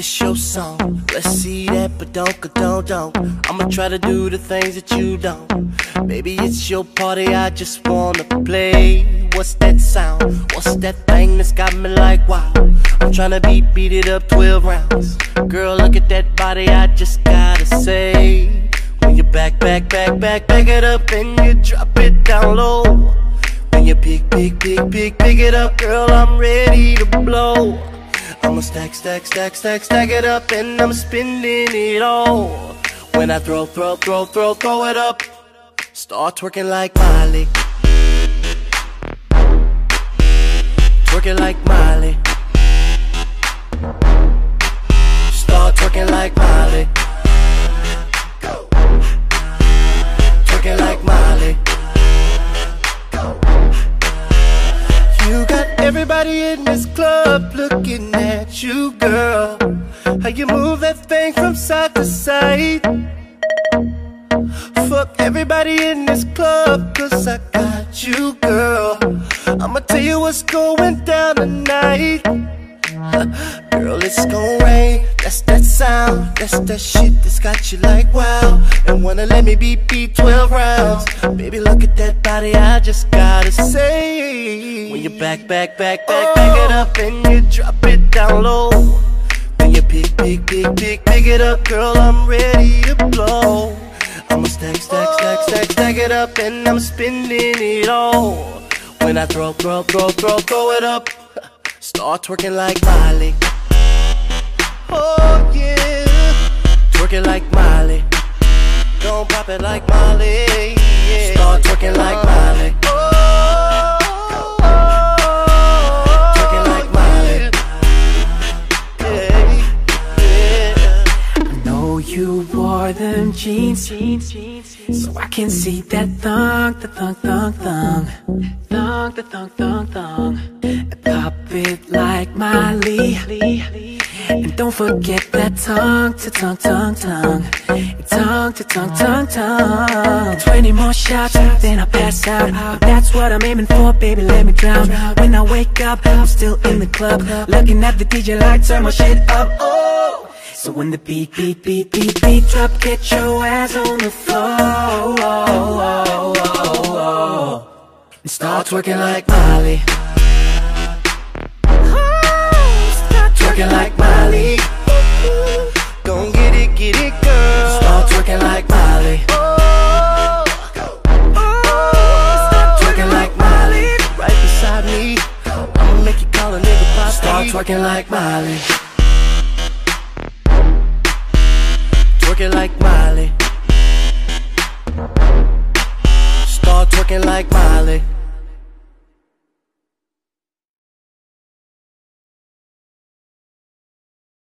It's your song. Let's see that, but don't, don't, don't. I'ma try to do the things that you don't. Baby, it's your party, I just wanna play. What's that sound? What's that thing that's got me like wow? I'm tryna beat, beat it up 12 rounds. Girl, look at that body, I just gotta say. When you back, back, back, back, back it up and you drop it down low. When you pick, pick, pick, pick, pick it up, girl, I'm ready to blow. I'ma stack, stack, stack, stack, stack it up and I'm spending it all. When I throw, throw, throw, throw, throw it up, start twerking like Miley. Twerking like Miley. Start twerking like Miley. Everybody in this club looking at you, girl. How you move that thing from side to side. Fuck everybody in this club, cause I got you, girl. I'ma tell you what's going down tonight. Girl, it's gon' rain. That's that sound. That's that shit that's got you like wow. And wanna let me beat beat 12 rounds. Baby, look at that body. I just gotta say. When you back, back, back, back, oh. back it up and you drop it down low. When you pick, pick, pick, pick, pick it up, girl, I'm ready to blow. I'ma stack, stack, stack, stack, stack it up and I'm spending it all. When I throw, throw, throw, throw, throw it up. Start twerking like Miley. Oh yeah. Twerking like Miley. Don't pop it like Miley. Yeah. Start twerking like oh, Miley. Oh, oh, oh, twerking like Miley. Yeah, yeah. know you wore them jeans, jeans, jeans, jeans. So I can see that thong, the thong, thong, thong. Thong, the thong, thong, thong. Pop it like Miley. Don't forget that tongue to tongue, tongue, tongue. Tongue to tongue, tongue, tongue. 20 more shots, then I pass out. That's what I'm aiming for, baby, let me drown. When I wake up, I'm still in the club. Looking at the DJ like, turn my shit up. Oh! So when the beat, beat, beat, beat, beat drop, get your ass on the floor. And start twerking like Miley. Start Twerking like twerking like Miley. Twerking like Miley. Start twerking like Miley.